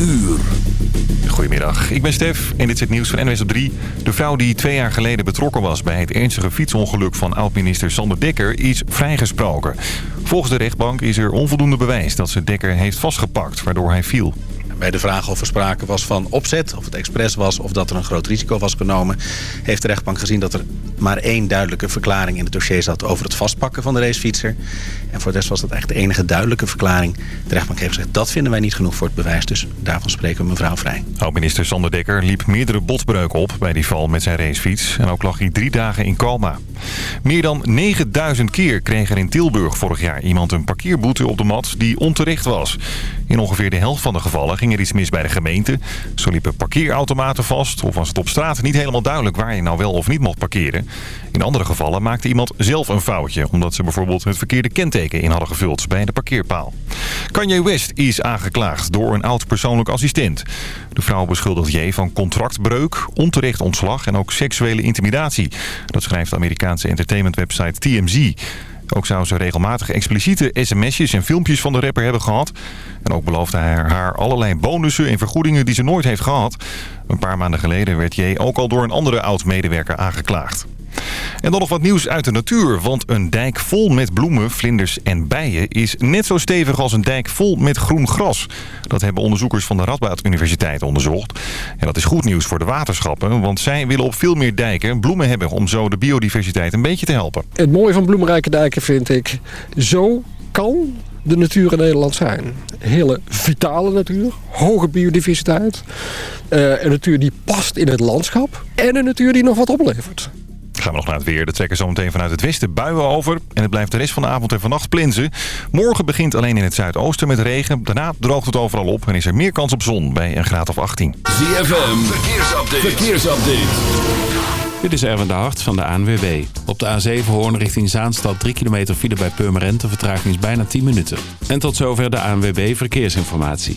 uur. Goedemiddag, ik ben Stef en dit is het nieuws van NWS op 3. De vrouw die twee jaar geleden betrokken was bij het ernstige fietsongeluk van oud-minister Sander Dekker is vrijgesproken. Volgens de rechtbank is er onvoldoende bewijs dat ze Dekker heeft vastgepakt waardoor hij viel. Bij de vraag of er sprake was van opzet, of het expres was... of dat er een groot risico was genomen... heeft de rechtbank gezien dat er maar één duidelijke verklaring in het dossier zat... over het vastpakken van de racefietser. En voor de rest was dat echt de enige duidelijke verklaring. De rechtbank heeft gezegd, dat vinden wij niet genoeg voor het bewijs. Dus daarvan spreken we mevrouw vrij. Oud-minister Sander Dekker liep meerdere botbreuken op bij die val met zijn racefiets. En ook lag hij drie dagen in coma. Meer dan 9000 keer kreeg er in Tilburg vorig jaar iemand een parkeerboete op de mat die onterecht was. In ongeveer de helft van de gevallen ging er iets mis bij de gemeente. Zo liepen parkeerautomaten vast of was het op straat niet helemaal duidelijk waar je nou wel of niet mocht parkeren. In andere gevallen maakte iemand zelf een foutje omdat ze bijvoorbeeld het verkeerde kenteken in hadden gevuld bij de parkeerpaal. Kanye West is aangeklaagd door een oud persoonlijk assistent. De vrouw beschuldigt J van contractbreuk, onterecht ontslag en ook seksuele intimidatie. Dat schrijft de Amerikaanse entertainmentwebsite TMZ. Ook zou ze regelmatig expliciete sms'jes en filmpjes van de rapper hebben gehad. En ook beloofde hij haar allerlei bonussen en vergoedingen die ze nooit heeft gehad. Een paar maanden geleden werd J ook al door een andere oud-medewerker aangeklaagd. En dan nog wat nieuws uit de natuur. Want een dijk vol met bloemen, vlinders en bijen is net zo stevig als een dijk vol met groen gras. Dat hebben onderzoekers van de Radboud Universiteit onderzocht. En dat is goed nieuws voor de waterschappen, want zij willen op veel meer dijken bloemen hebben om zo de biodiversiteit een beetje te helpen. Het mooie van bloemrijke dijken vind ik, zo kan de natuur in Nederland zijn. Hele vitale natuur, hoge biodiversiteit. Uh, een natuur die past in het landschap en een natuur die nog wat oplevert. Gaan we nog naar het weer. De trekken zometeen vanuit het westen buien over. En het blijft de rest van de avond en vannacht plinsen. Morgen begint alleen in het zuidoosten met regen. Daarna droogt het overal op en is er meer kans op zon bij een graad of 18. ZFM, verkeersupdate. verkeersupdate. Dit is Erwin de Hart van de ANWB. Op de A7 Hoorn richting Zaanstad 3 kilometer file bij Purmerend. De vertraging is bijna 10 minuten. En tot zover de ANWB Verkeersinformatie.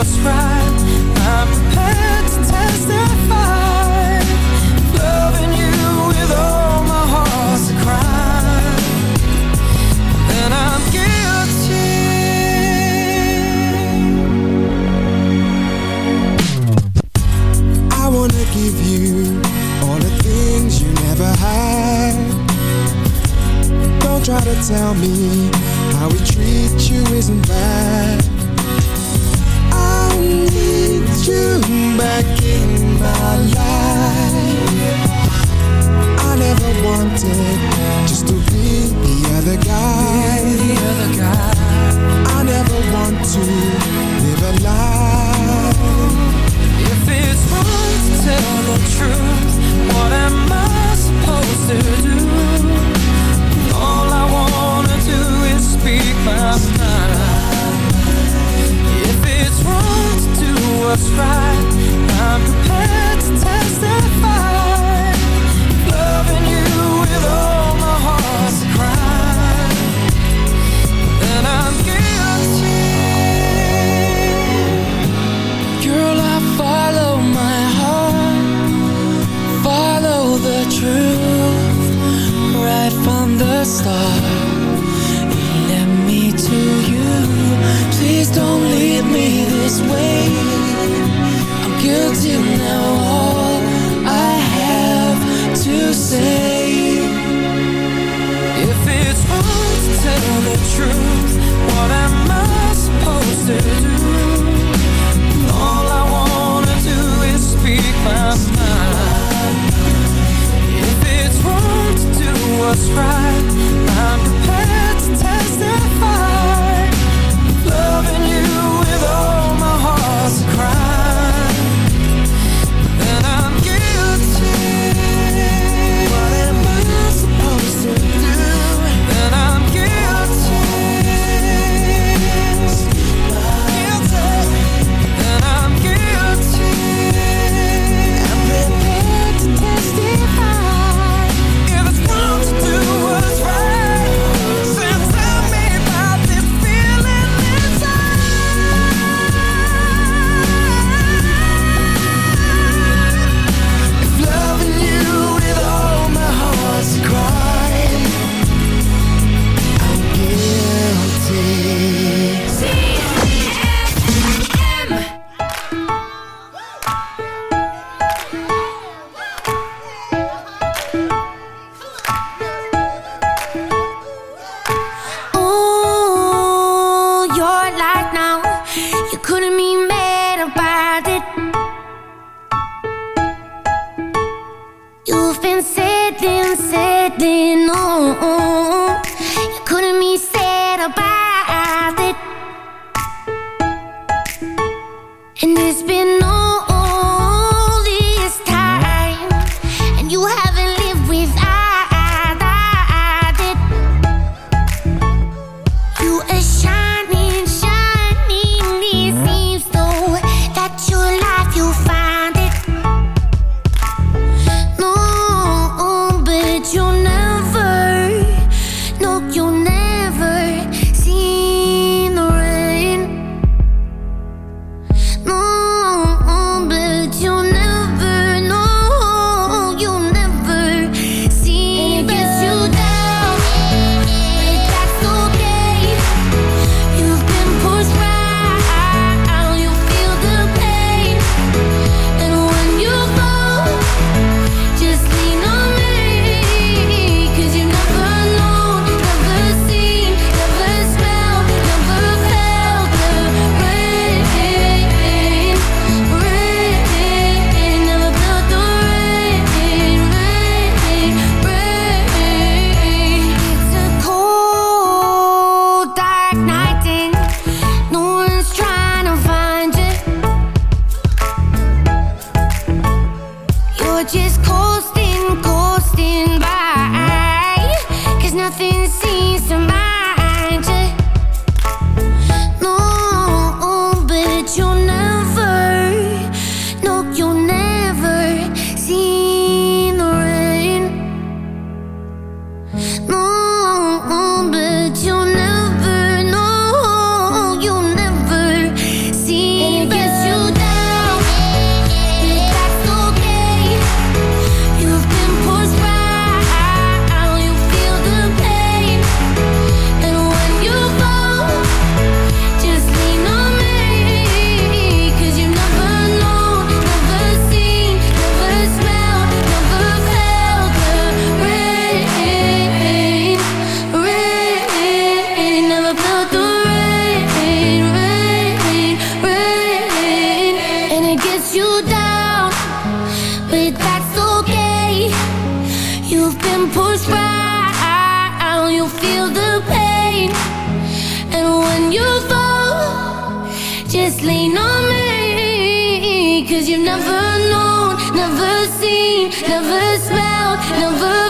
What's right, what's right, You've been pushed back, you feel the pain. And when you fall, just lean on me. Cause you've never known, never seen, never smelled, never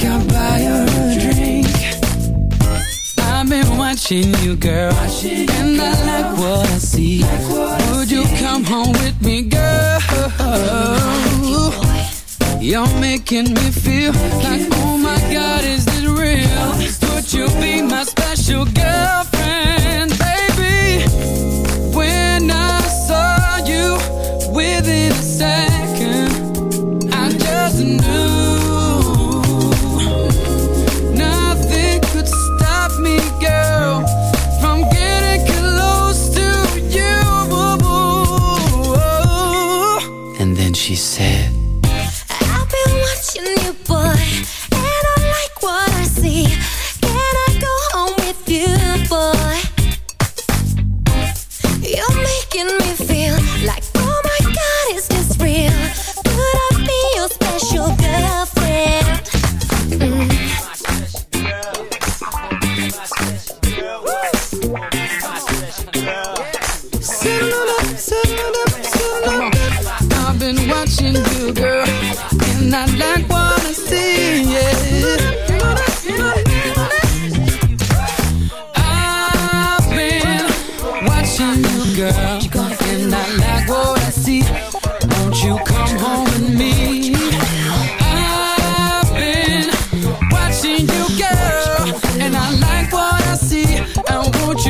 think I'll buy her a drink I've been watching you, girl watching you And girl. I like what I see like what Would I you see. come home with me, girl? You're making me feel making like, oh my feel. God, is this real? Would you be my special girl?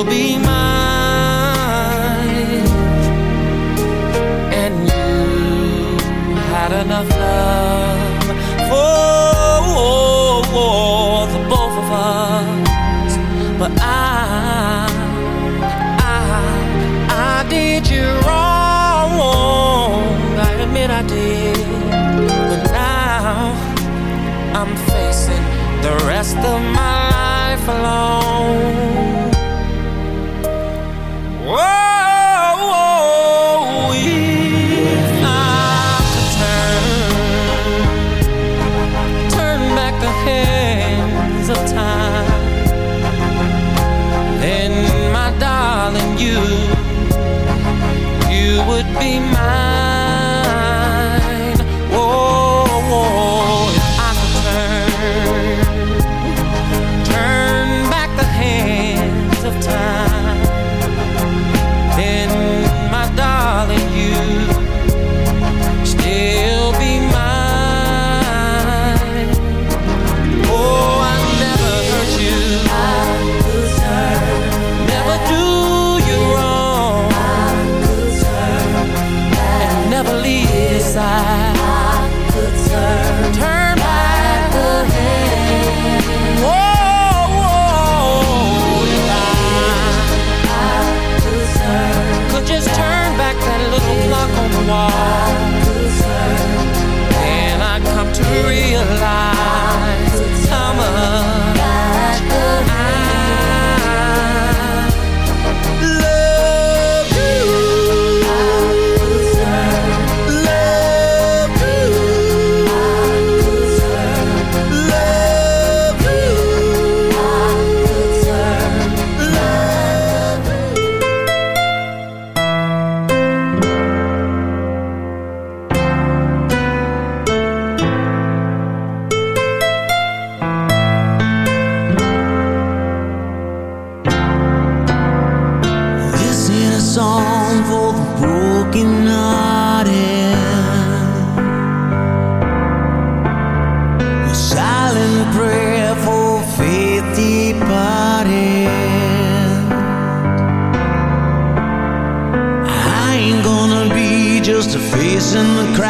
still be mine, and you had enough love for the both of us, but I. my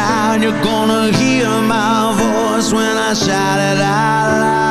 loud You're gonna hear my voice when I shout it out loud.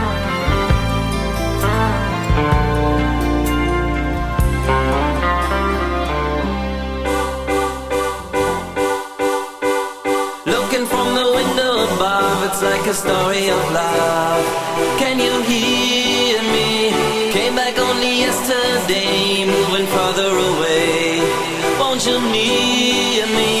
Like a story of love. Can you hear me? Came back only yesterday, moving farther away. Won't you near me?